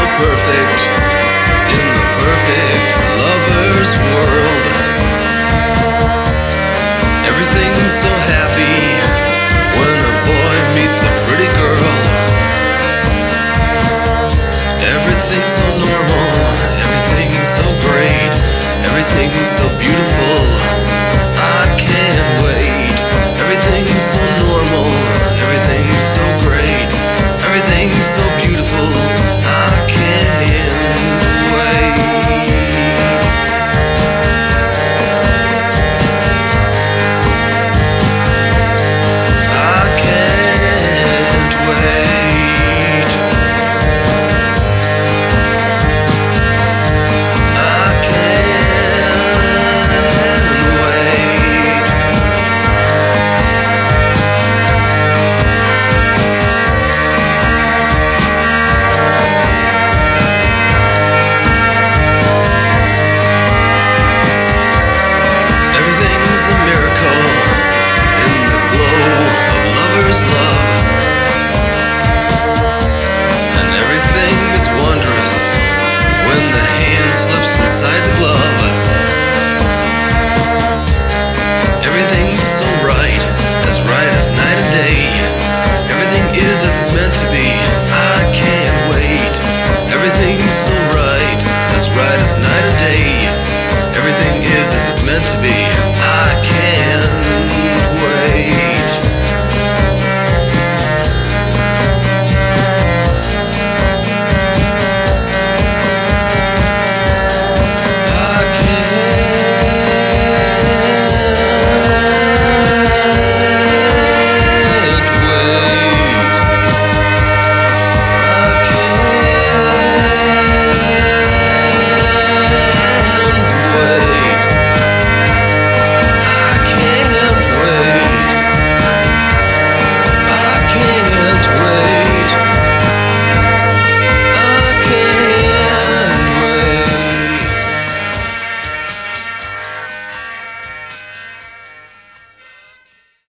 perfect in the perfect lover's world. Everything's so happy when a boy meets a pretty girl. Everything's so normal, everything's so great, everything's so beautiful. Night and day. Everything is as it's meant to be.